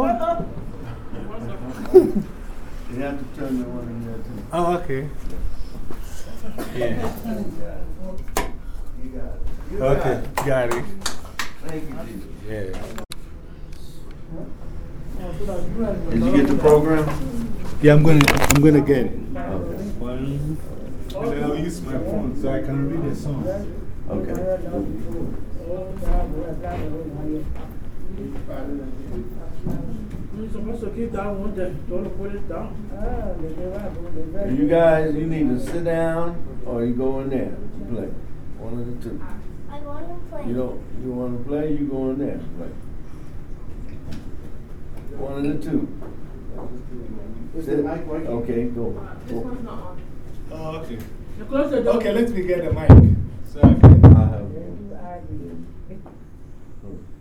What? you have to turn the one in there too. Oh, okay. Yeah. You got it. You got Okay, got it. Thank you, Jesus. Yeah. Did you get the program? Yeah, I'm gonna, I'm gonna get it. Okay. One. And I'll use my phone so I can read the song. Okay. You're supposed to keep that one there. Don't put it down. You guys, you need to sit down or you go in there and play. One of the two. I want to play. You don't, you want to play, you go in there and play. One of the two. Sit- Okay, go. go. Oh, okay. You close the door. Okay, let me get the mic. So I can. I have-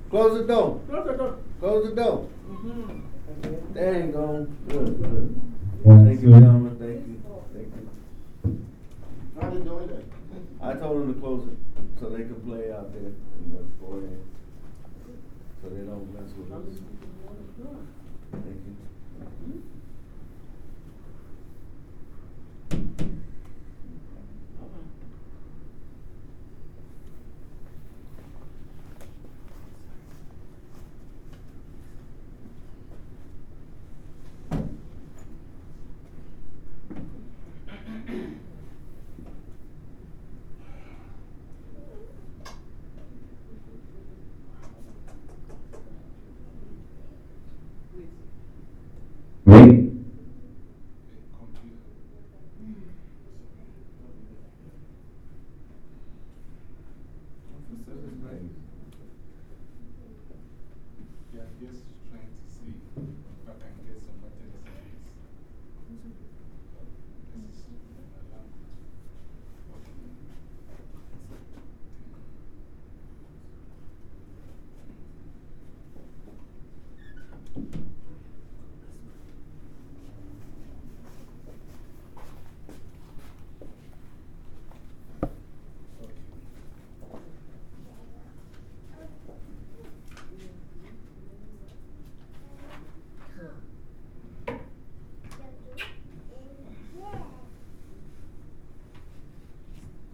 Close the door. Close the door. Close the door. -hmm. There you go. Good, good. Thank you, gentlemen. Thank you. Thank you. How they doing that? I told them to close it so they could play out there in the foyer. So they don't mess with us. Thank you. Hmm? Yeah, just trying to see if I can get some better service. This is my language.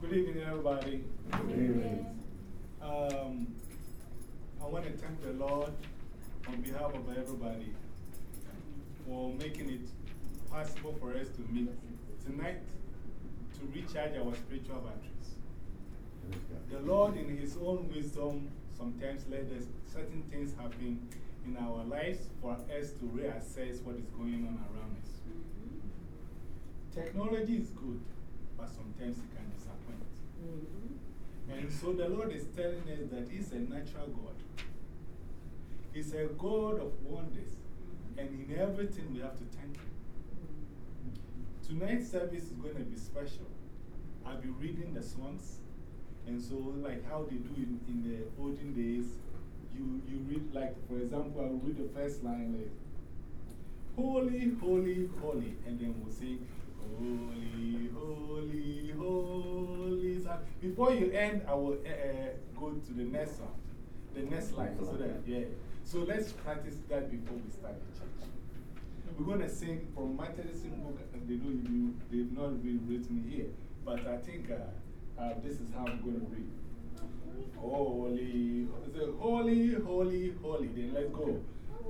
Good evening, everybody. Good evening. Um, I want to thank the Lord on behalf of everybody for making it possible for us to meet tonight to recharge our spiritual batteries. The Lord, in His own wisdom, sometimes let us, certain things happen in our lives for us to reassess what is going on around us. Technology is good, but sometimes it can. And so the Lord is telling us that He's a natural God. He's a God of wonders. And in everything, we have to thank Him. Tonight's service is going to be special. I'll be reading the songs. And so, like how they do in, in the olden days, you, you read, like, for example, I'll read the first line, like, Holy, holy, holy. And then we'll sing, Holy, holy, holy. Before you end, I will uh, go to the next song, the next line. So, that, yeah. so let's practice that before we start the church. We're going to sing from my Methodism book. and They don't even, they've not been written here. But I think uh, uh, this is how I'm going to read. Holy, holy, holy, holy. Then let's go.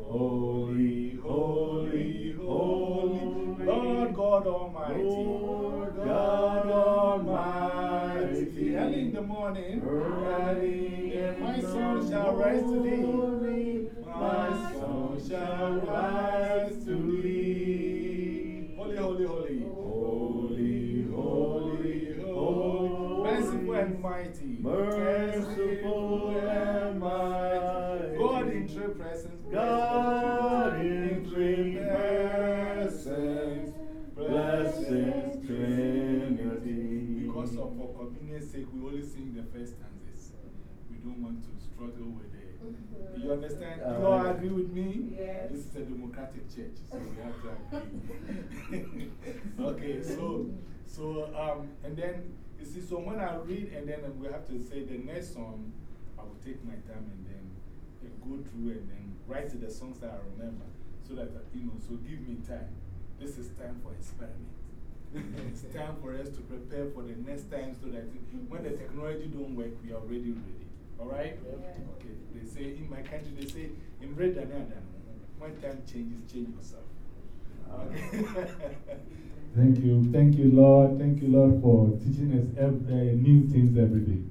Holy, holy, holy, Lord God Almighty, Lord God Almighty. Early in the morning, Early in my the shall rise to thee. My son shall rise to thee. Holy, holy, holy. Holy, holy, holy. Merciful and mighty. Merciful struggle with it. You understand? Uh, you all agree with me? Yes. This is a democratic church, so we have to agree. okay, so, so um, and then, you see, so when I read, and then we have to say the next song, I will take my time and then go through and then write the songs that I remember so that, uh, you know, so give me time. This is time for experiment. it's time for us to prepare for the next time so that when the technology don't work, we are already ready. All right? Okay. They say, in my country, they say, in bread and when time changes, change yourself. thank you. Thank you, Lord. Thank you, Lord, for teaching us every, uh, new things every day.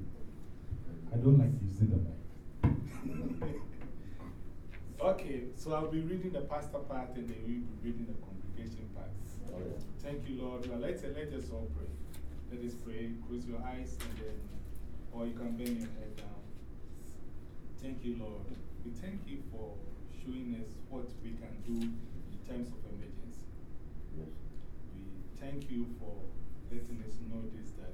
I don't like using the mic. okay, so I'll be reading the pastor part and then we'll be reading the congregation part. Oh. Thank you, Lord. Well, let's, let us all pray. Let us pray. Close your eyes and then, or you can bend your head down. Thank you, Lord. We thank you for showing us what we can do in times of emergency. Yes. We thank you for letting us know this that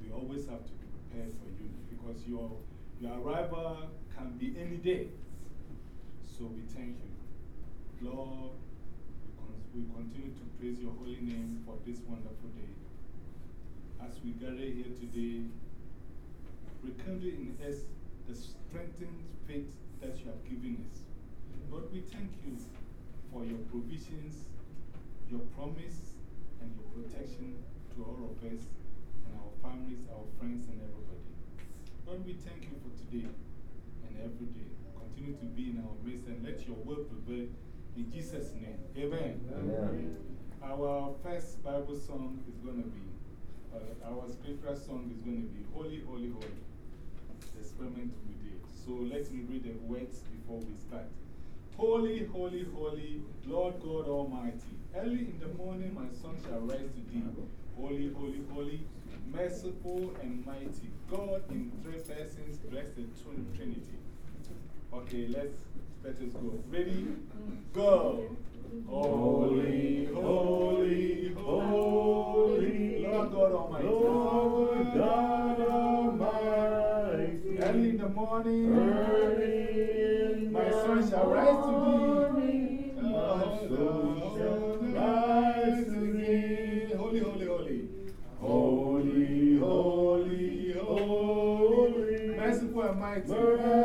we always have to be prepared for you because your, your arrival can be any day. So we thank you. Lord, we, we continue to praise your holy name for this wonderful day. As we gather here today, rekindle in us the strengthened faith that you have given us. Lord, we thank you for your provisions, your promise, and your protection to all of us and our families, our friends, and everybody. Lord, we thank you for today and every day. Continue to be in our midst and let your word prevail in Jesus' name. Amen. Amen. Our first Bible song is going to be, uh, our scripture song is going to be Holy, Holy, Holy. Experiment we did. So let me read the words before we start. Holy, holy, holy, Lord God Almighty. Early in the morning my son shall rise to thee. Holy, holy, holy, merciful and mighty. God in three persons, blessed Trinity. Okay, let's, let us go. Ready? Go. Holy, holy, holy, Lord God Almighty. Lord God Almighty. Early in the morning, early my son shall rise to thee. My son shall rise to thee. Holy, holy, holy. Holy, holy, holy. Merciful and mighty.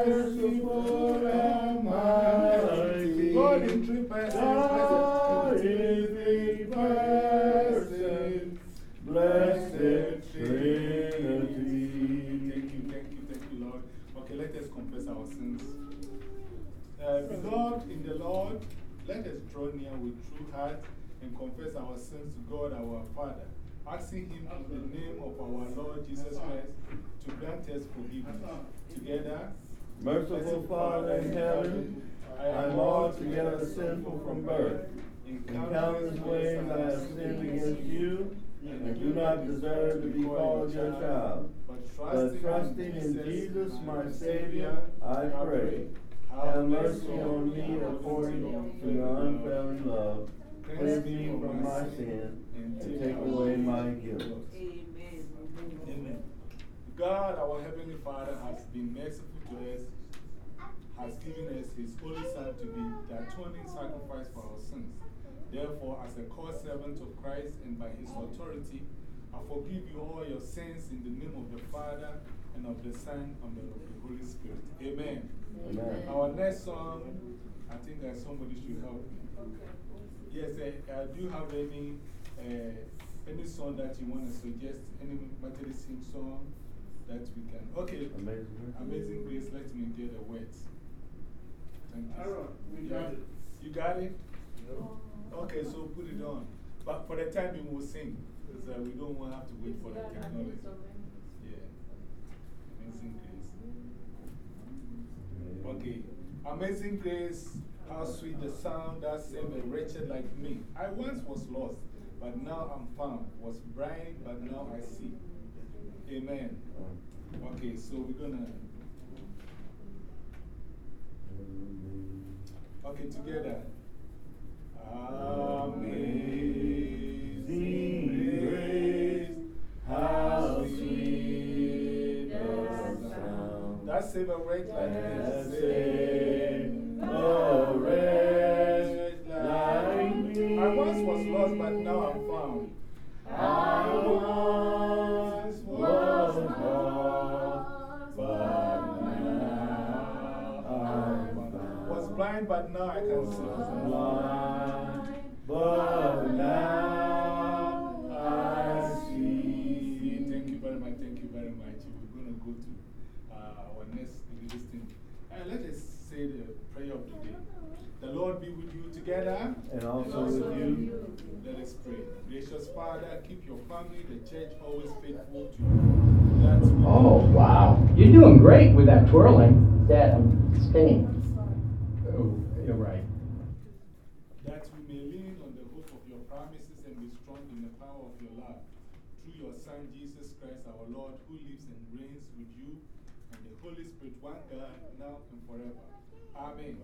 Heart and confess our sins to God our Father, asking Him in the name of our Lord Jesus Christ to grant us forgiveness. Together, Merciful Father in heaven, I am altogether sinful from birth. In countless ways I have sinned against you and do not deserve to be called your child. But trusting in Jesus, my Savior, I pray. Have mercy on me according to your unfailing love. Cleanse me from my sin and take away my guilt. Amen. Amen. God, our Heavenly Father, has been merciful to us, has given us His Holy Son to be the atoning sacrifice for our sins. Therefore, as a core servant of Christ and by His authority, I forgive you all your sins in the name of the Father and of the Son and of the Holy Spirit. Amen. Amen. Our next song, I think that somebody should help me. Yes, uh, uh, do you have any, uh, any song that you want to suggest? Any Methodist song that we can? Okay. Amazing Grace. Amazing Grace, let me get the words. Thank you. Aaron, we got it. You got it? Okay, so put it on. But for the time, we will sing. Because uh, we don't want to have to wait for the technology. Yeah. Amazing Grace. Okay. Amazing Grace, how sweet the sound that saved a wretched like me. I once was lost, but now I'm found. Was blind, but now I see. Amen. Okay, so we're gonna. Okay, together. Amazing grace, how sweet the sound. That saved a wretch like me. Found. I was lost, but now I can see. Blind, but now I see. Thank you very much. Thank you very much. We're going to go to uh, our next listing. Uh, let us say the prayer of the day. The Lord be with you together. And also with you. Let us pray. Gracious Father, keep your family, the church, always faithful to you. That's Oh, wow. You're doing great with that twirling. Dad, I'm um, spinning. Oh, you're right. that we may lean on the hope of your promises and be strong in the power of your love. Through your Son, Jesus Christ, our Lord, who lives and reigns with you and the Holy Spirit, one God, now and forever. Amen.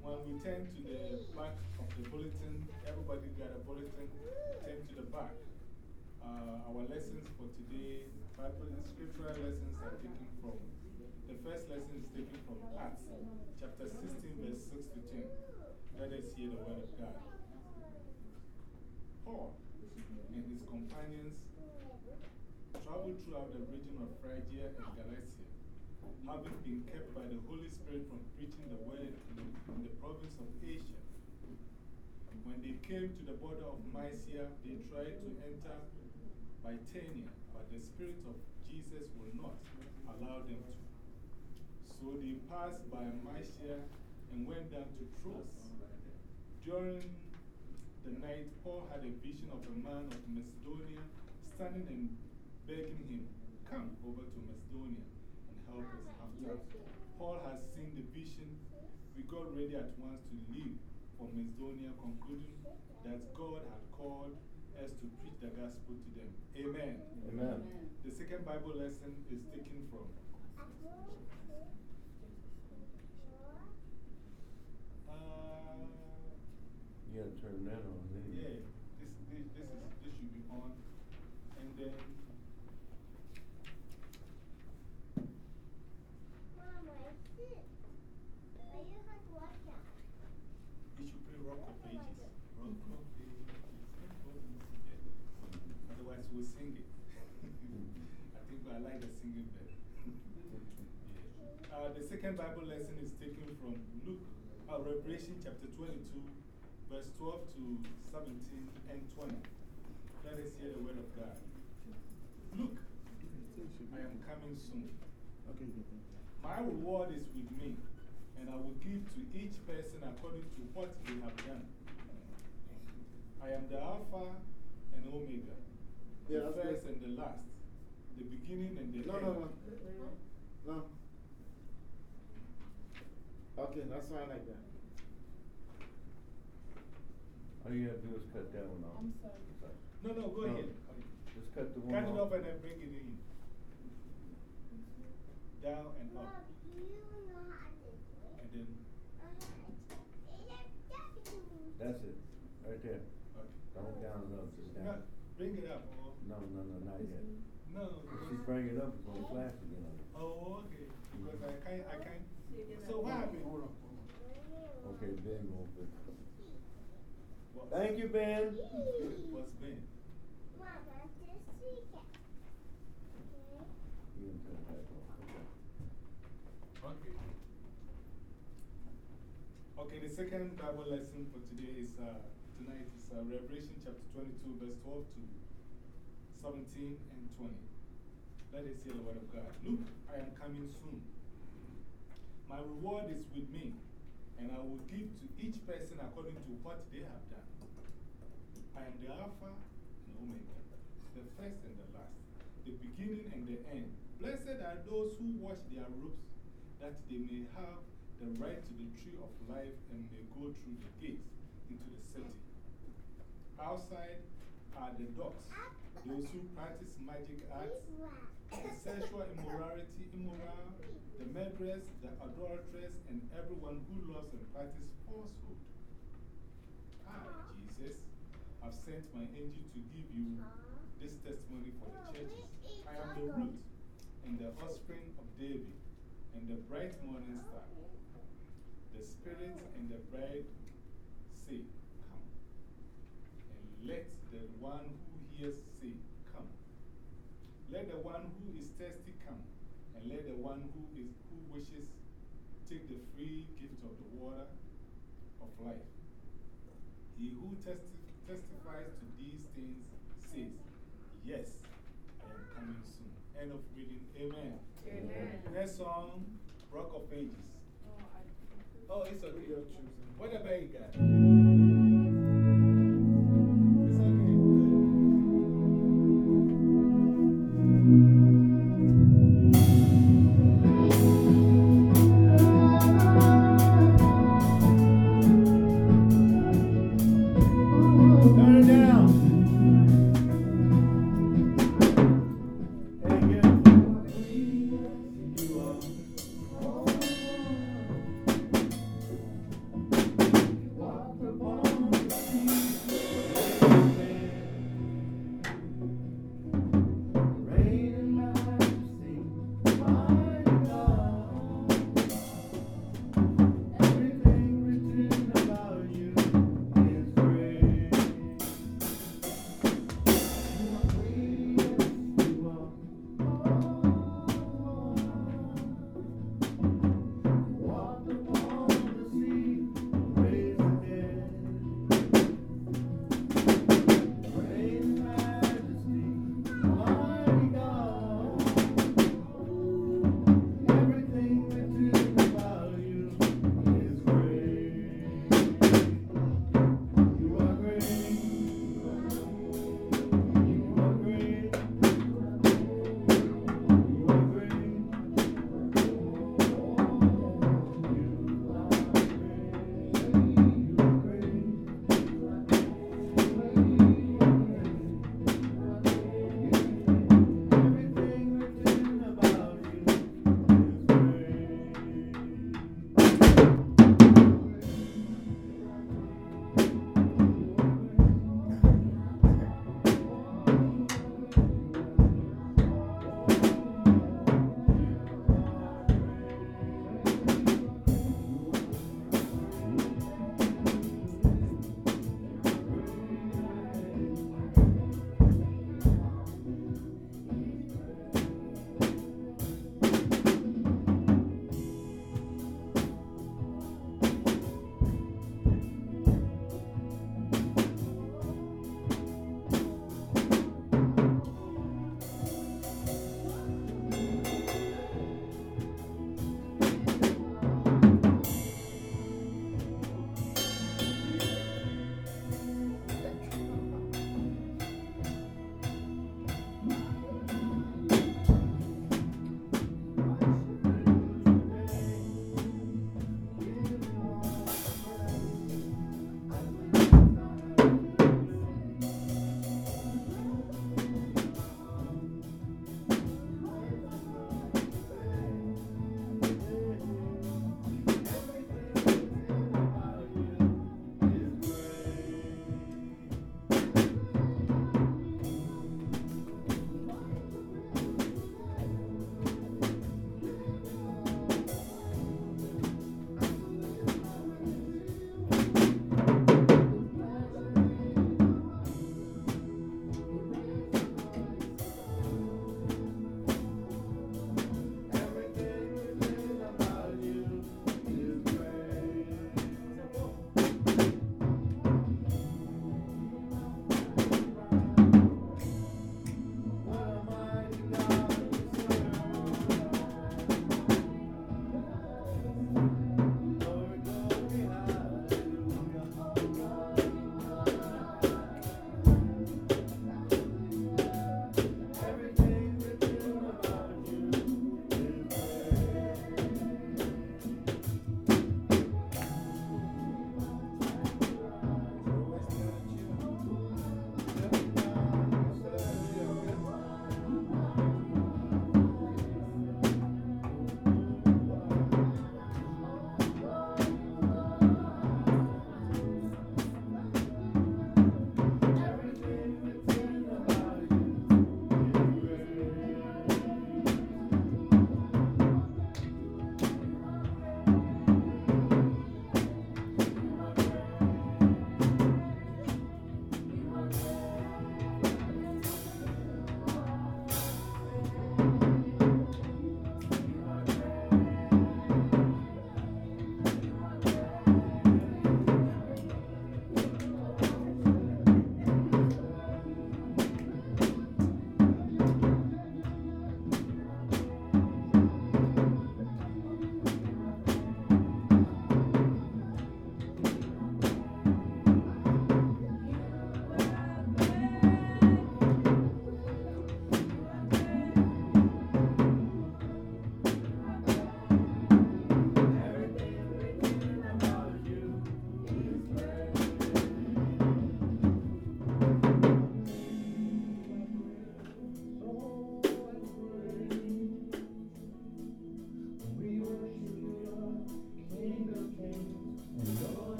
When we turn to the back of the bulletin, everybody got a bulletin, turn to the back. Uh, our lessons for today, Bible scriptural lessons are taken from, the first lesson is taken from Acts chapter 16, verse 6 to 10. Let us hear the word of God. Paul and his companions traveled throughout the region of Phrygia and Galatia, having been kept by the Holy Spirit from preaching the word in the, in the province of Asia. When they came to the border of Mysia, they tried to enter Bithynia, but the Spirit of Jesus would not allow them to. So they passed by Mysia and went down to Troas. During the night, Paul had a vision of a man of Macedonia standing and begging him, Come over to Macedonia help us. After Paul has seen the vision, we got ready at once to leave for Macedonia, concluding that God had called us to preach the gospel to them. Amen. Amen. The second Bible lesson is taken from You gotta turn that on, yeah, this, this, this, is, this should be on. And then, you should play Rock of Ages. Rock of Ages. Yeah. Otherwise, we'll sing it. I think I like the singing better. yeah. uh, the second Bible lesson is taken from Luke, uh, Revelation chapter 22, verse 12 to 17 and 20. Let us hear the word of God. Look, I am coming soon. Okay, My reward is with me, and I will give to each person according to what they have done. I am the Alpha and Omega, Yeah, the first and the last, the beginning and the No, end. no, no. No. Okay, that's fine like that. All you gotta do is cut that one off. No, no, go No. ahead. Just cut the one Cut it off. off and then bring it in. Down and up. And then, That's it. Right there. okay. Don't down it up, just No, down. bring it up. Oh, No, no, no, not yet. no. If she bring it up, it's gonna flash again on it. Oh, okay. Because I can't, I can't. So what happened? Okay, Ben gonna fix it. What- Thank you, Ben. What's been? You can turn it back on. Okay. Okay. Okay, the second Bible lesson for today is uh, tonight is uh, Revelation chapter 22, verse 12 to 17 and 20. Let us hear the word of God. Look, I am coming soon. My reward is with me, and I will give to each person according to what they have done. I am the Alpha and Omega, the first and the last, the beginning and the end. Blessed are those who wash their robes, that they may have the right to the tree of life and may go through the gates into the city. Outside are the dogs, those who practice magic arts, sexual immorality, immoral, the murderers, the adulterers, and everyone who loves and practices falsehood. I, Jesus, have sent my angel to give you this testimony for the churches. I am the root and the offspring of David and the bright morning star. The Spirit and the bride say, Come. And let the one who hears say. Let the one who is thirsty come, and let the one who, is, who wishes take the free gift of the water of life. He who testi testifies to these things says, Yes, I am coming soon. End of reading. Amen. Amen. Next song, Rock of Ages. Oh, oh it's okay. You're choosing. Whatever you got.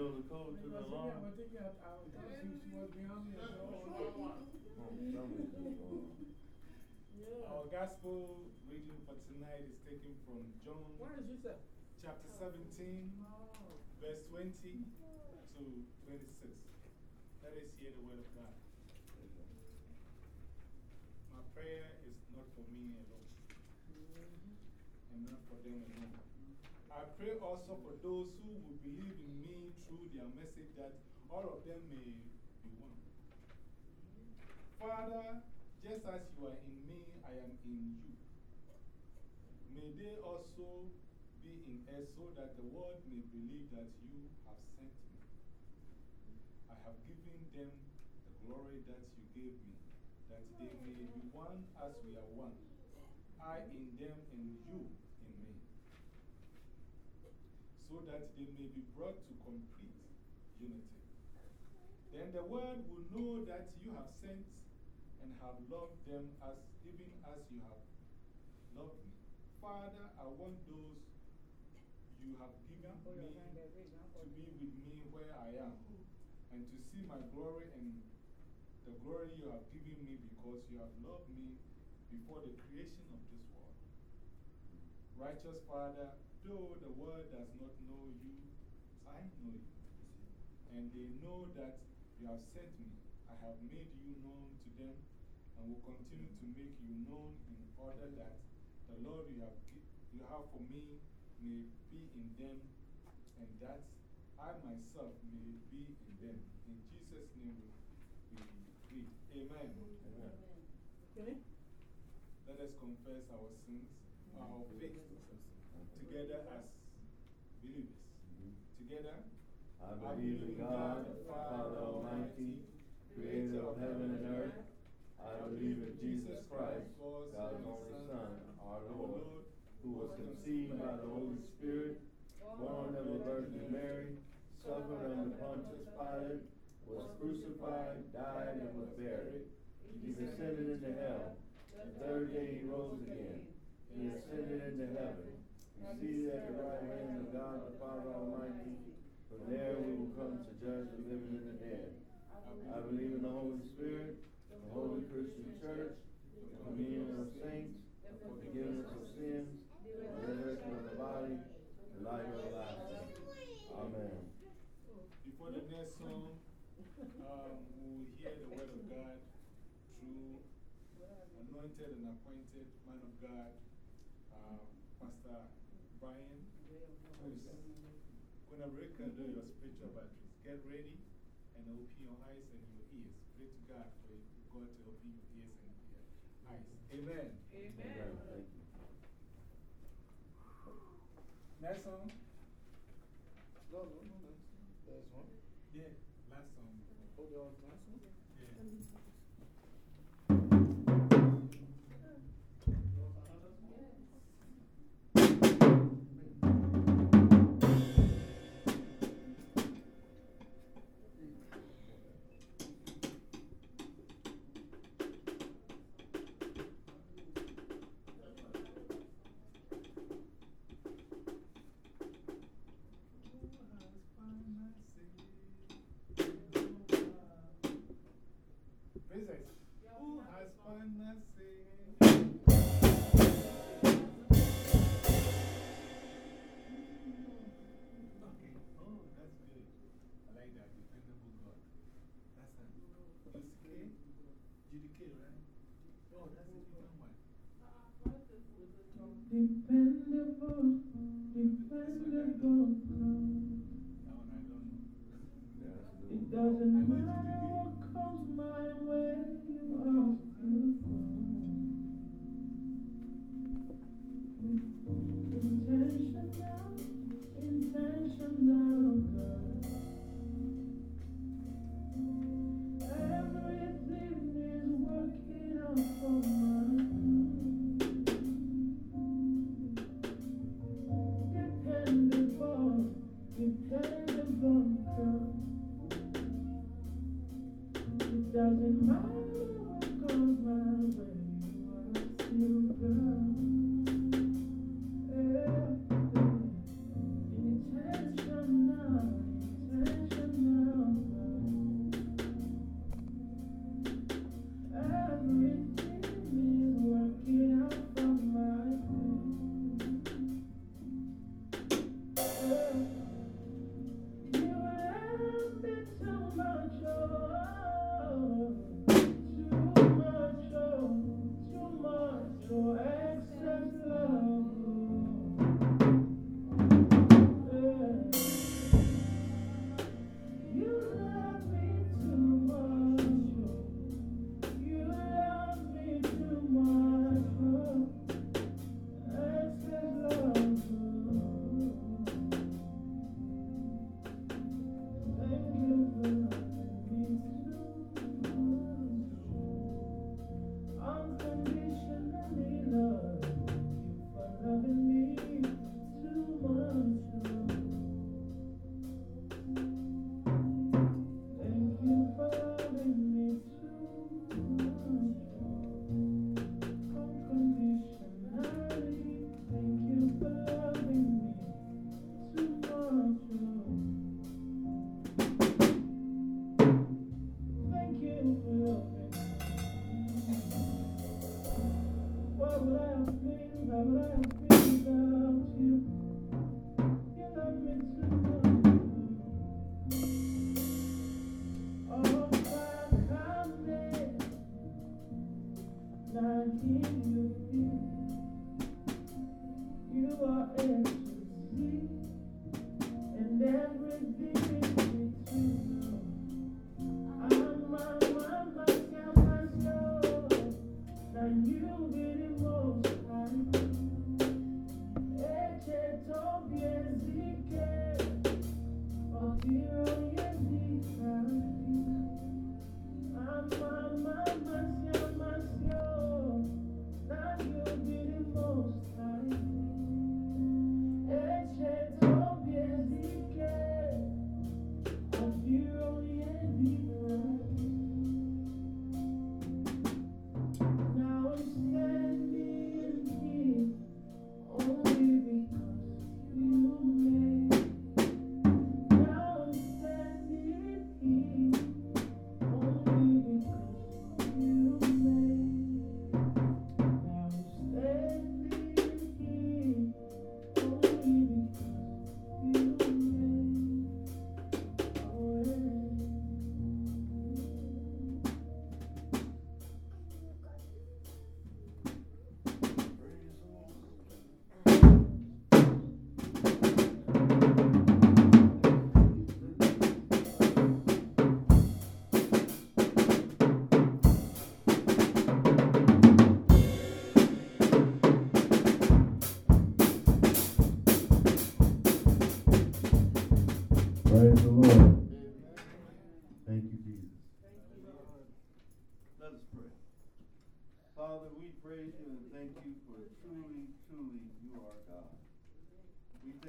Go to the Because, yeah, alarm. when they got out, she, she was behind me. and so, Oh, somebody's. Yeah. Our gospel reading for tonight is taken from John Where is this chapter 17, Oh. verse 20 to 26. Let us hear the word of God. My prayer is not for me alone and not for them alone. I pray also for those who will believe in me through their message that all of them may be one. Father, just as you are in me, I am in you. May they also be in us so that the world may believe that you have sent me. I have given them the glory that you gave me, that they may be one as we are one. I in them and you. So that they may be brought to complete unity. Then the world will know that you have sent and have loved them as even as you have loved me. Father, I want those you have given me to be with me where I am, and to see my glory and the glory you have given me because you have loved me before the creation of this world. Righteous Father, though the world does not know you, I know you. And they know that you have sent me. I have made you known to them and will continue to make you known in order that the Lord you have, you have for me may be in them and that I myself may be in them. In Jesus' name we, we read. Amen. Amen. Okay? Let us confess our sins, our faith together as believers. Mm-hmm. Together, I believe in God, the Father Almighty, creator of heaven and earth. I believe in Jesus Christ, God's only Son, our Lord, who was conceived by the Holy Spirit, born of the Virgin Mary, suffered under Pontius Pilate, was crucified, died, and was buried. He descended into hell. The third day he rose again. He ascended into heaven. Seated at the right hand of God the Father Almighty. From there we will come to judge the living and the dead. I believe in the Holy Spirit, the Holy Christian Church, the communion of saints, the forgiveness of sins, the resurrection of the body, and life everlasting. Amen. before the next song, um, we will hear the word of God through anointed and appointed man of God, uh, Pastor Brian, who is going to rekindle your spiritual batteries. Get ready and open your eyes and your ears. Pray to God for God to open your ears and your eyes. Amen. Amen. Thank you. Next song? No, no, no, no. There's one. Yeah, last song. Oh, there was last one?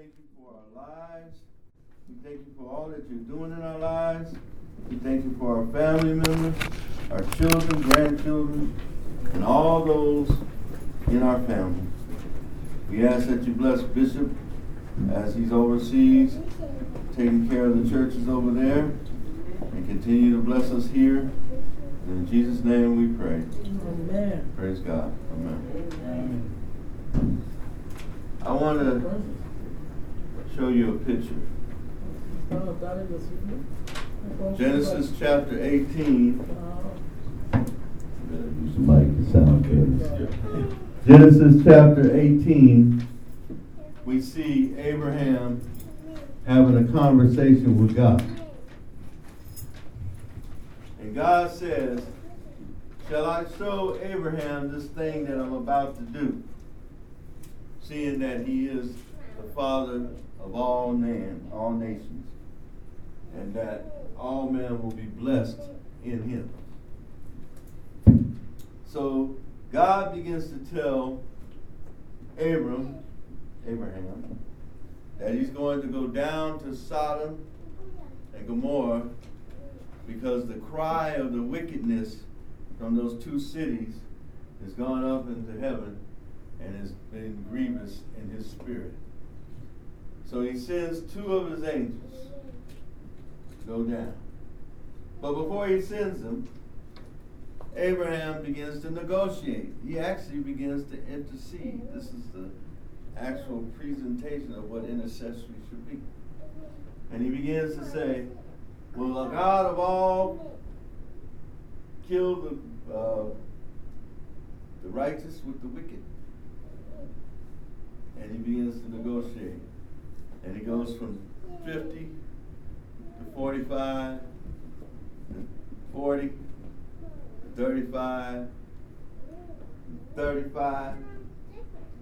Thank you for our lives. We thank you for all that you're doing in our lives. We thank you for our family members, our children, grandchildren, and all those in our family. We ask that you bless Bishop as he's overseas, taking care of the churches over there, and continue to bless us here. In Jesus' name we pray. Amen. Praise God. Amen. I want to show you a picture. Genesis chapter 18. Better use the mic to sound good. Genesis chapter 18, we see Abraham having a conversation with God. And God says, Shall I show Abraham this thing that I'm about to do? Seeing that he is the father of all men, all nations, and that all men will be blessed in him. So God begins to tell Abram, Abraham, that he's going to go down to Sodom and Gomorrah because the cry of the wickedness from those two cities has gone up into heaven and has been grievous in his spirit. So he sends two of his angels to go down. But before he sends them, Abraham begins to negotiate. He actually begins to intercede. This is the actual presentation of what intercessory should be. And he begins to say, Will the God of all kill the, uh, the righteous with the wicked? And he begins to negotiate. And it goes from 50 to 45 to 40 to 35 35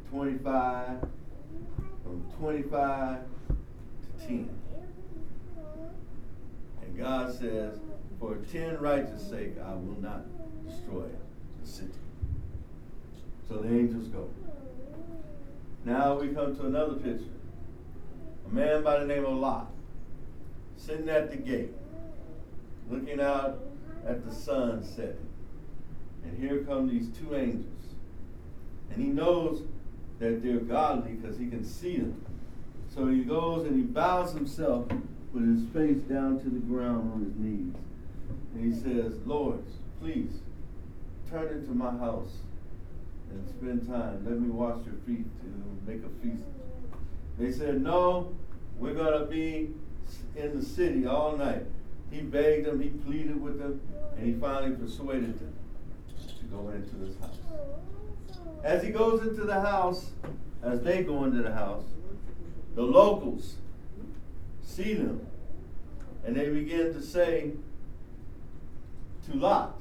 25 from 25 to 10 and God says for 10 righteous sake I will not destroy the city. So the angels go. Now we come to another picture a man by the name of Lot sitting at the gate looking out at the sun setting and here come these two angels. And he knows that they're godly because he can see them. So he goes and he bows himself with his face down to the ground on his knees. And he says, Lord, please turn into my house and spend time. Let me wash your feet and make a feast. They said, No, we're going to be in the city all night. He begged them, he pleaded with them, and he finally persuaded them to go into this house. As he goes into the house, as they go into the house, the locals see them and they begin to say to Lot,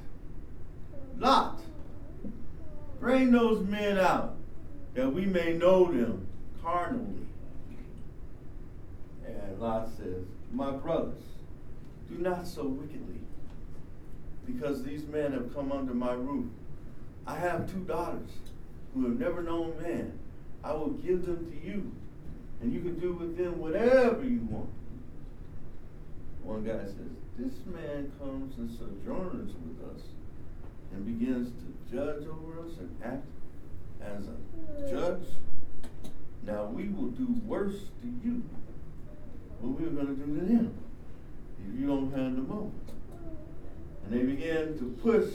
Lot, bring those men out that we may know them carnally. And Lot says, My brothers, do not so wickedly, because these men have come under my roof. I have two daughters who have never known man. I will give them to you, and you can do with them whatever you want. One guy says, This man comes and sojourns with us and begins to judge over us and act as a judge. Now we will do worse to you we're going to do to them if you don't hand them over. And they began to push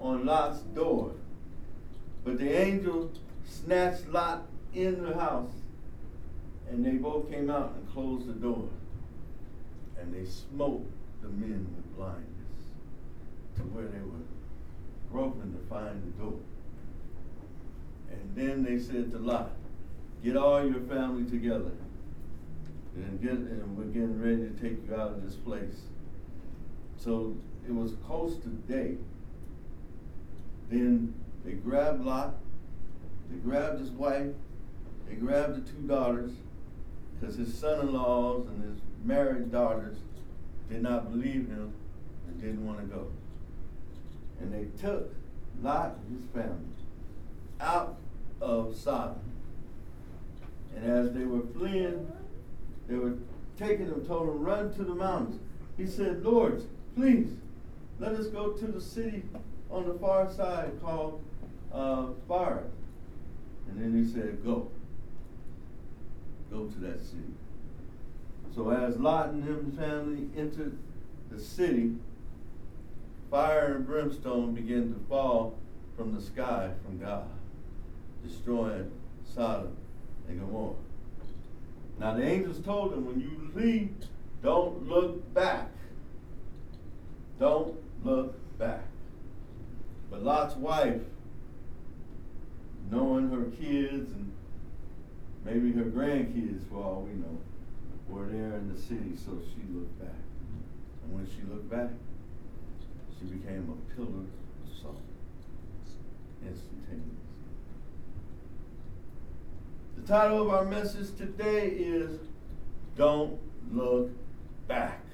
on Lot's door. But the angel snatched Lot in the house, and they both came out and closed the door. And they smote the men with blindness to where they were groping to find the door. And then they said to Lot, Get all your family together and get and we're getting ready to take you out of this place. So it was close to day. Then they grabbed Lot, they grabbed his wife, they grabbed the two daughters, because his son-in-laws and his married daughters did not believe him and didn't want to go. And they took Lot and his family out of Sodom. And as they were fleeing, they were taking him, told him, run to the mountains. He said, Lord, please, let us go to the city on the far side called uh, Fire. And then he said, go. Go to that city. So as Lot and his family entered the city, fire and brimstone began to fall from the sky from God, destroying Sodom and Gomorrah. Now the angels told him, when you leave, don't look back. Don't look back. But Lot's wife, knowing her kids and maybe her grandkids, for all we know, were there in the city, so she looked back. And when she looked back, she became a pillar of salt instantaneously. The title of our message today is Don't Look Back.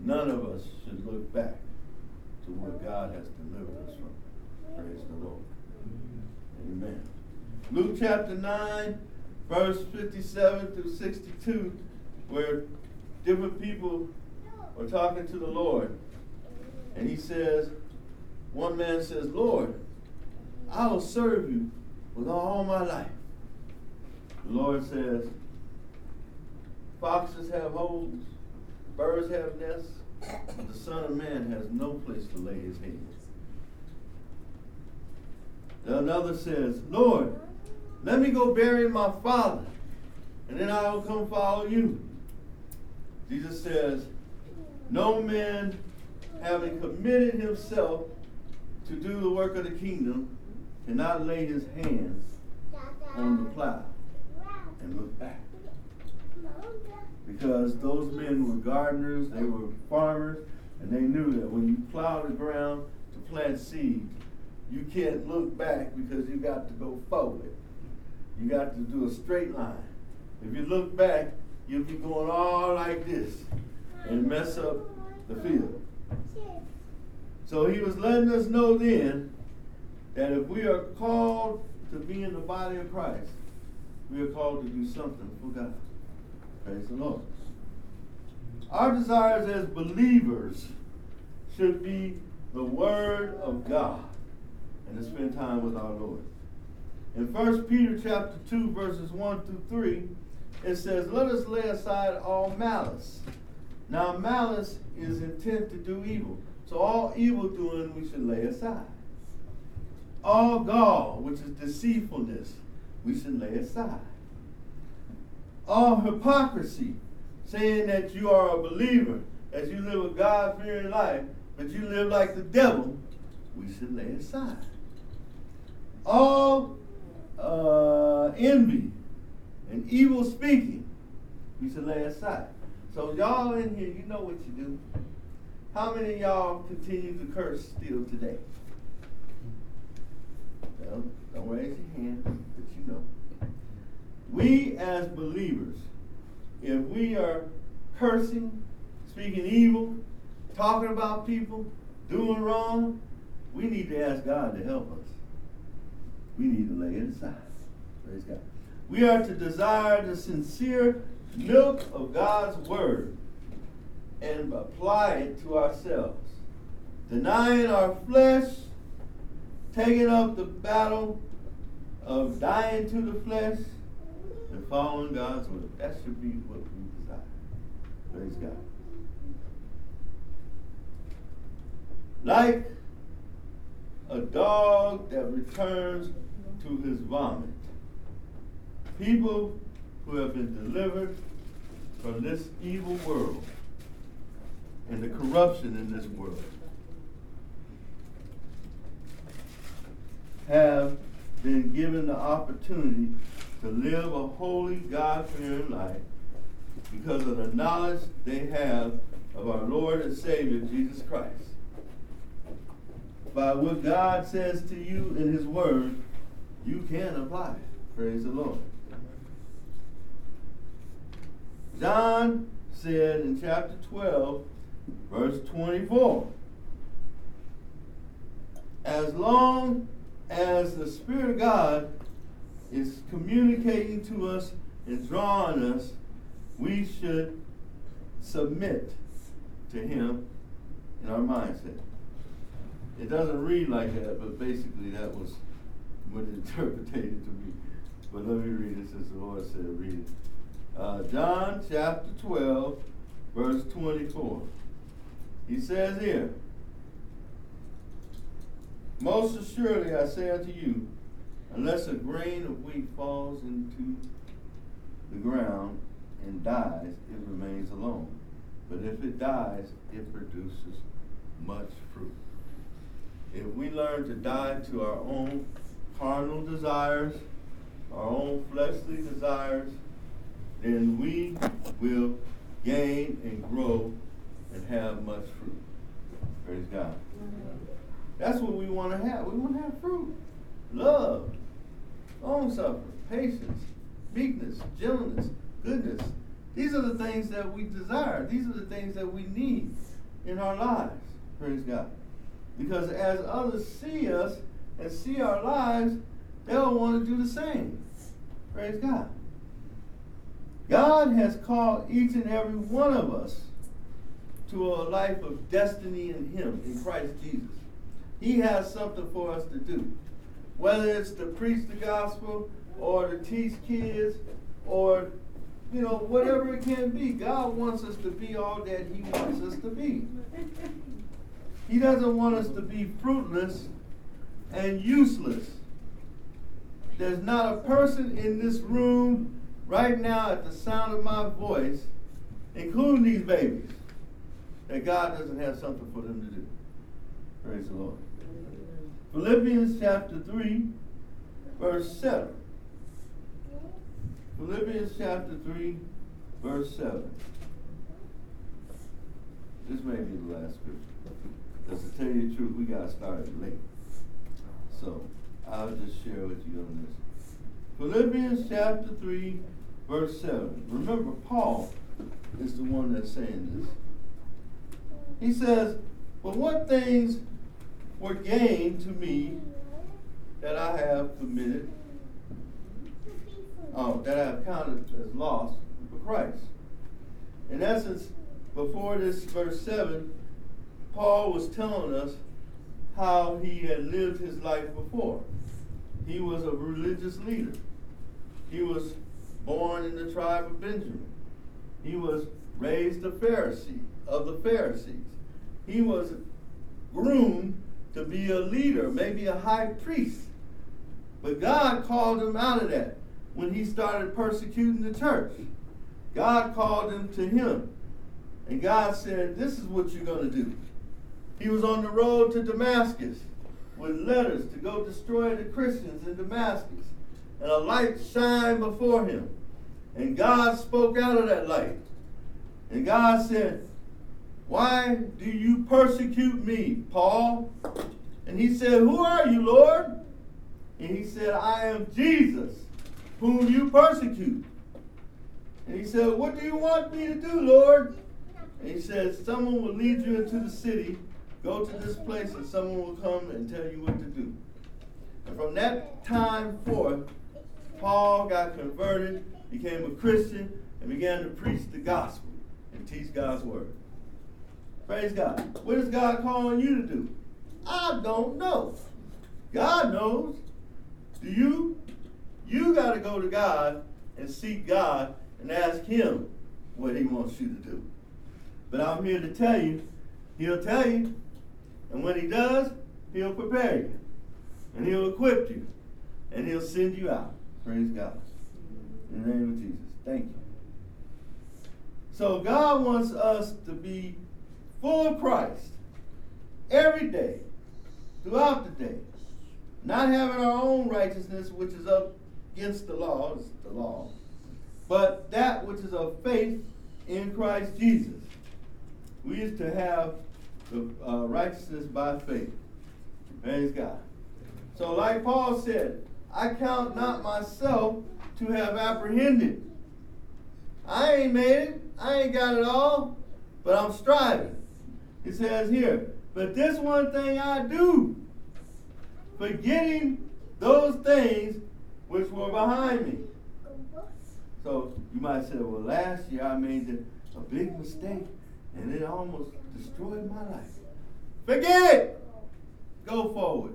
None of us should look back to where God has delivered us from. Praise the Lord. Amen. Luke chapter 9, verse 57 through 62, where different people are talking to the Lord. And he says, one man says, Lord, I will serve you with all my life. The Lord says, Foxes have holes, birds have nests, but the Son of Man has no place to lay his head. Another says, Lord, let me go bury my father, and then I will come follow you. Jesus says, No man having committed himself to do the work of the kingdom cannot lay his hands on the plow and look back. Because those men were gardeners, they were farmers, and they knew that when you plow the ground to plant seed, you can't look back because you got to go forward. You got to do a straight line. If you look back, you'll be going all like this and mess up the field. So he was letting us know then that if we are called to be in the body of Christ, we are called to do something for God. Praise the Lord. Our desires as believers should be the Word of God and to spend time with our Lord. In 1 Peter chapter 2, verses 1 through 3, it says, Let us lay aside all malice. Now, malice is intent to do evil. So all evil doing we should lay aside. all gall, which is deceitfulness, we should lay aside. All hypocrisy, saying that you are a believer, that you live a God fearing life, but you live like the devil, we should lay aside. All uh, envy and evil speaking, we should lay aside. So, y'all in here, you know what you do. How many of y'all continue to curse still today? Well, don't raise your hand, you know. We as believers, if we are cursing, speaking evil, talking about people, doing wrong, we need to ask God to help us. We need to lay it aside. Praise God. We are to desire the sincere milk of God's word and apply it to ourselves. Denying our flesh, taking up the battle of dying to the flesh, and following God's word. That should be what we desire. Praise God. Like a dog that returns to his vomit. People who have been delivered from this evil world and the corruption in this world have been given the opportunity to live a holy, God fearing life because of the knowledge they have of our Lord and Savior, Jesus Christ. By what God says to you in His Word, you can apply it. Praise the Lord. John said in chapter 12, verse 24, as long as the Spirit of God is communicating to us and drawing us, we should submit to Him in our mindset. It doesn't read like that, but basically that was what it interpreted to me. But let me read it since the Lord said read it. Uh, John chapter 12, verse 24. He says here, Most assuredly I say unto you, unless a grain of wheat falls into the ground and dies, it remains alone. But if it dies, it produces much fruit. If we learn to die to our own carnal desires, our own fleshly desires, then we will gain and grow and have much fruit. Praise God. That's what we want to have. We want to have fruit. Love, long suffering, patience, meekness, gentleness, goodness. These are the things that we desire. These are the things that we need in our lives. Praise God. Because as others see us and see our lives, they'll want to do the same. Praise God. God has called each and every one of us to a life of destiny in Him, in Christ Jesus. He has something for us to do. Whether it's to preach the gospel or to teach kids or, you know, whatever it can be, God wants us to be all that He wants us to be. He doesn't want us to be fruitless and useless. There's not a person in this room right now at the sound of my voice, including these babies, that God doesn't have something for them to do. Praise the Lord. Philippians chapter 3, verse 7. Philippians chapter 3, verse 7. This may be the last scripture. Because to tell you the truth, we got started late. So I'll just share with you on this. Philippians chapter 3, verse 7. Remember, Paul is the one that's saying this. He says, But what things were gain to me that I have committed, oh, that I have counted as loss for Christ. In essence, before this verse 7, Paul was telling us how he had lived his life before. He was a religious leader. He was born in the tribe of Benjamin. He was raised a Pharisee of the Pharisees. He was groomed to be a leader, maybe a high priest. But God called him out of that when he started persecuting the church. God called him to him. And God said, This is what you're going to do. He was on the road to Damascus with letters to go destroy the Christians in Damascus. And a light shined before him. And God spoke out of that light. And God said, Why do you persecute me, Paul? And he said, Who are you, Lord? And he said, I am Jesus, whom you persecute. And he said, What do you want me to do, Lord? And he said, Someone will lead you into the city. Go to this place, and someone will come and tell you what to do. And from that time forth, Paul got converted, became a Christian, and began to preach the gospel and teach God's word. Praise God. What is God calling you to do? I don't know. God knows. Do you? You got to go to God and seek God and ask Him what He wants you to do. But I'm here to tell you, He'll tell you. And when He does, He'll prepare you. And He'll equip you. And He'll send you out. Praise God. In the name of Jesus. Thank you. So God wants us to be full of Christ every day, throughout the day. Not having our own righteousness, which is up against the law, the law, but that which is of faith in Christ Jesus. We used to have the uh, righteousness by faith. Praise God. So, like Paul said, I count not myself to have apprehended. I ain't made it. I ain't got it all, but I'm striving. He says here, but this one thing I do, forgetting those things which were behind me. So you might say, well, last year I made a big mistake and it almost destroyed my life. Forget it. Go forward.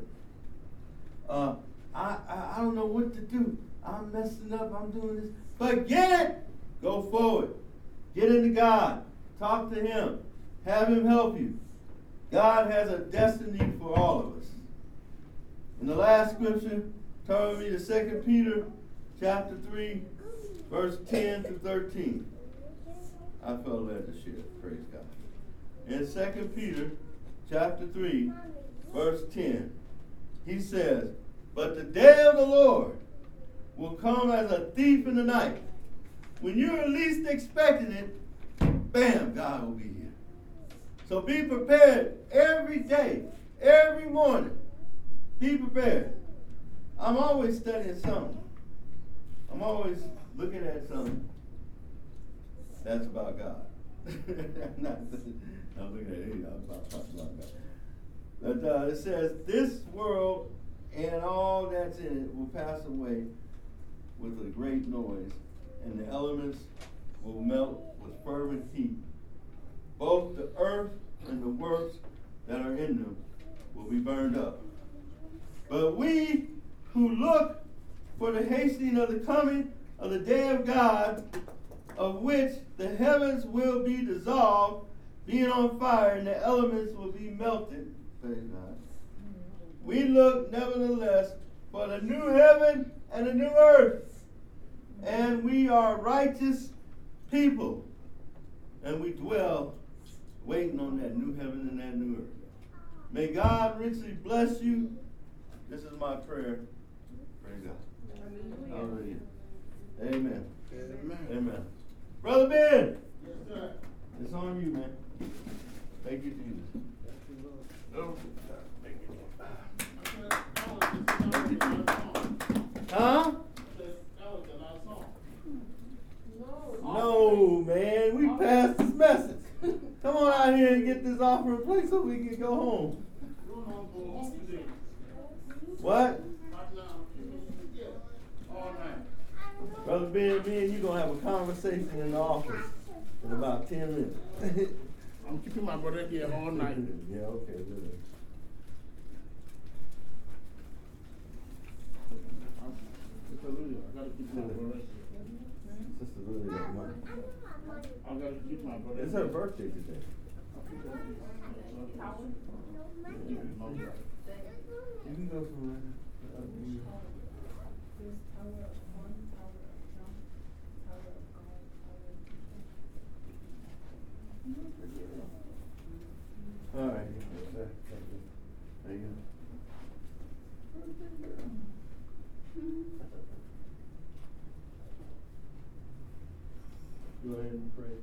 Uh, I, I, I don't know what to do. I'm messing up. I'm doing this. Forget it. Go forward. Get into God. Talk to Him. Have Him help you. God has a destiny for all of us. In the last scripture, turn me to 2 Peter chapter 3, verse 10 to 13. I felt led to share. Praise God. In 2 Peter chapter 3, verse 10, he says, But the day of the Lord will come as a thief in the night. When you're least expecting it, bam, God will be. So be prepared every day, every morning. Be prepared. I'm always studying something. I'm always looking at something that's about God. I'm looking at it, I'm about, about God. But uh, it says, This world and all that's in it will pass away with a great noise, and the elements will melt with fervent heat. Both the earth and the works that are in them will be burned up. But we who look for the hastening of the coming of the day of God, of which the heavens will be dissolved, being on fire, and the elements will be melted. We look, nevertheless, for the new heaven and the new earth. And we are righteous people. And we dwell waiting on that new heaven and that new earth. May God richly bless you. This is my prayer. Praise God. Hallelujah. Amen. Amen. Amen. Brother Ben. Yes, sir. It's on you, man. Thank you, Jesus. No. Huh? No, man. We passed this message. Come on out here and get this off offering plate so we can go home. What? Brother Ben, me and you gonna have a conversation in the office in about 10 minutes. I'm keeping my brother here all night. yeah, okay, good. I gotta keep my brother here. Sister Lily I'm going to my brother. It's her birthday today. You can go for it.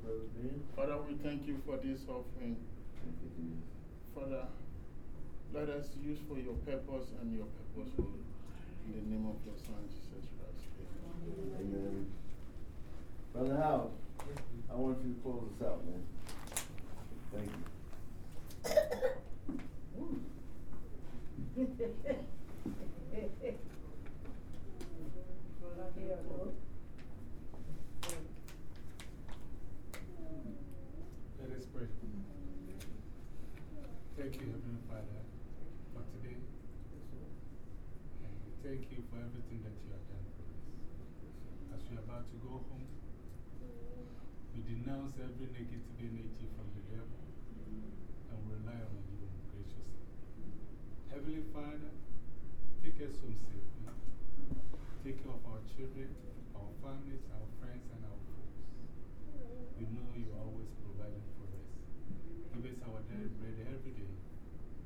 And pray, Brother Ben. Father, we thank you for this offering. Thank you, Jesus. Father, let us use for your purpose and your purpose only. In the name of your Son, Jesus Christ. Amen. Amen. Brother Howard, I want you to close us out, man. Thank you. Let us pray. Thank you, Heavenly Father, for today. And we thank you for everything that you have done for us. As we are about to go home, we denounce every negative energy from the devil and rely on you graciously. Heavenly Father, take us home safely. Take care of our children, our families, our friends, and our foes. We know you are always providing for us. Give us our daily bread every day.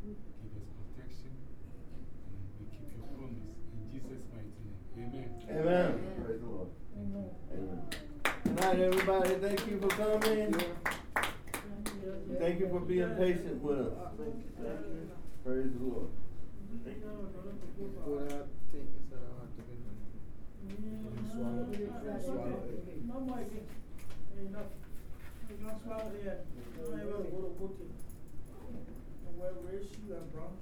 Give us protection. And we keep your promise. In Jesus' mighty name. Amen. Amen. Praise the Lord. Amen. Good night, everybody. Thank you for coming. Thank you for being patient with us. Praise the Lord. What I think that I want to be Swallow it. Swallow it. No more again. Enough. You don't swallow it. You don't ever go to cooking. And wear red shoe and brown.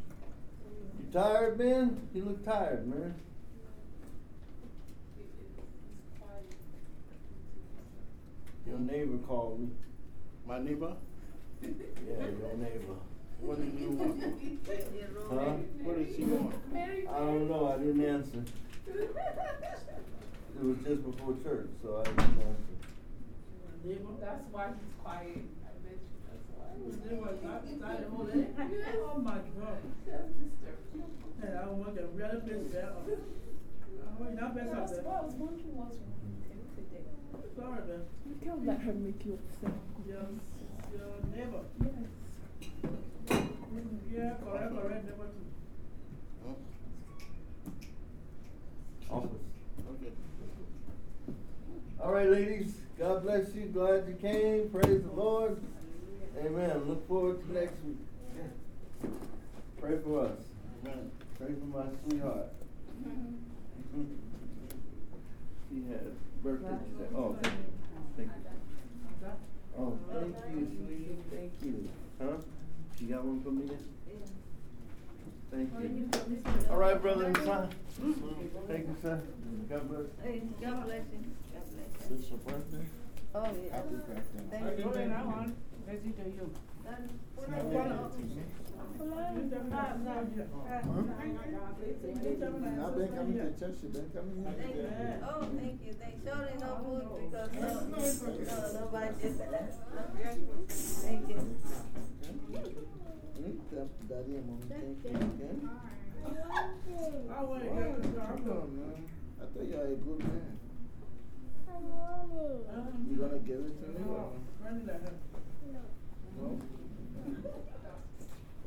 You tired, Ben? You look tired, man. Your neighbor called me. My neighbor? Yeah, your neighbor. What did you want? Huh? What did she want? I don't know. I didn't answer. It was just before church, so I didn't answer. Neighbor. That's why he's quiet. I bet you that's why. Neighbor, not inside the whole day. Oh my God. That's disturbing. Hey, I want to really place there. Oh, you're not best up That's there. why I was wondering what's wrong with him today. Sorry, man. You can't let her make you upset. Your, your neighbor. Yes. Yeah, correct, correct, neighbor too. Office. Okay. All right, ladies. God bless you. Glad you came. Praise the Lord. Amen. Look forward to next week. Pray for us. Amen. Pray for my sweetheart. she had birthday today. Oh, thank you. Oh, thank you, sweetie. Thank you. Huh? You got one for me? Yeah. Thank you. All right, brother and son. Mm-hmm. Thank you, sir. God bless. Hey, God bless you. God bless you. It's your birthday? Oh, yeah. Happy birthday. Thank you. Hey, now on. Busy to you. Done. I've been coming to church, you've been coming here? Thank you. Oh, thank you. Thank you. Surely no food because no, uh, no, nobody did that. Thank you. Daddy and mommy thank you again. I want to get this job. Come on, man. I thought you are a good man. Um, You gonna give it to me like. No?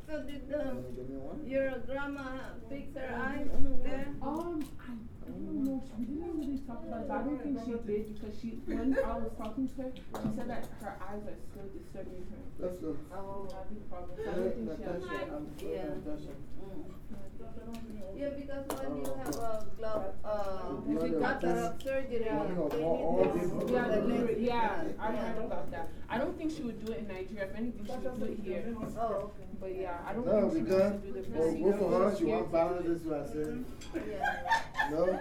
So did um, give your grandma fix her eyes there? Um, I don't know. We didn't really talk about it, but I don't think she did because she, when I was talking to her, she said that her eyes are still disturbing her. Let's go. Oh, Having problems. I don't think she has. Natasha, I'm sorry, Yeah. Yeah, because when you have a glove, uh, You want to cataract surgery, you want to know they all- all need this- Yeah, the the lens. lyric, yeah, I heard about that. I don't think she would do it in Nigeria. If anything, she would do it here. Oh, okay. But yeah, I don't No, think she because, do the well, procedure. go for her, she want balance this way, I said, Yeah. no.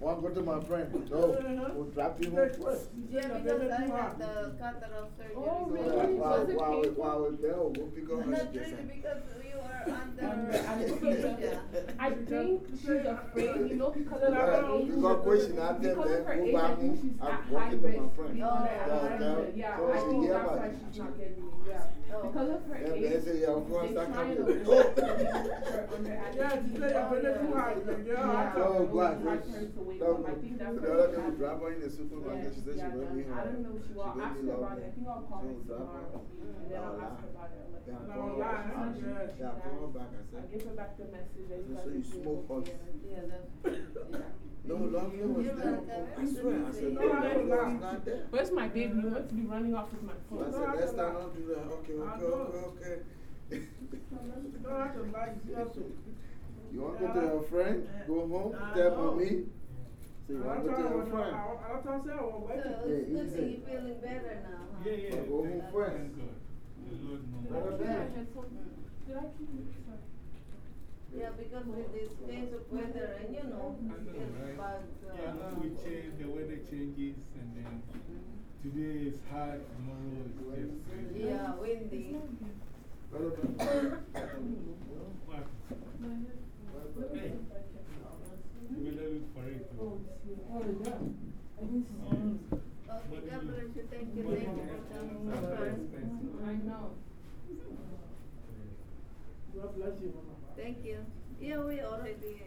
Want go to my friend, no, we'll drop you home first. Yeah, because I had the cataract surgery. Oh, so- really? While, Was it while, painful? while we're there, we'll pick up her. Not really, because you are under Under anesthesia. I think she's afraid, you know, because of Yeah, her age. you got question out there, Because of her then age, go I back think home, she's I'm at high walking to my risk. friend. being yeah, yeah. Yeah, So I she think hear that's about why she's not getting it, yeah. Because of her Them age, they say, yeah, of course, I come trying here. to limit her under Yeah, she said you're better too high. Like, yeah, I Yeah. thought. Oh, go ahead. Like her to wake That up. I think that's The her other day we habit. drop her in the supermarket, she said she Yeah, me yeah, her. I don't know if she will. Ask me her love about it. I me. think I'll call her tomorrow. And then I'll ask her about it. I'll let Yeah, her No, call her. huh? Yeah. Yeah, call her back, I I give her back the message So you smoke both us. Yeah, that's, yeah. No, love you was there. I swear, I said, no, No, I love don't was not there. Where's my baby? You want to be running off with my So I said, next time don't do that. Okay, okay, okay, okay. No, I just like you want to go to your friend? Go home, I tell know. mommy. Say, you I want to go to your friend? I was trying to say oh, I was So waiting. it's Yeah, good easy. that you feeling better now, huh? Yeah, yeah. Go home thank- first. Thank God. The Lord knows. Better Yeah, than- I told- Did I keep it? Sorry. Yeah, because with this change of weather and you know, I know, it's right? bad. uh, Yeah, now we change, the weather changes, and then today is hot, tomorrow is just crazy. Yeah, windy. Better than- What? Hey, we look for it. Oh, too. Oh, yeah. I didn't see it. Okay, God bless you, thank you, thank you for coming That's very over. expensive. I know. God bless you, mama. Thank you. Yeah, we already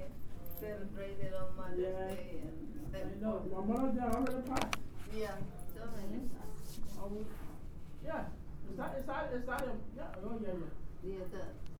celebrated on Mother's Yeah. Day and. I know, my mother there already passed. Yeah, so many. Yeah, is that, is that, is that, a- yeah, oh, yeah, yeah. Yeah, that,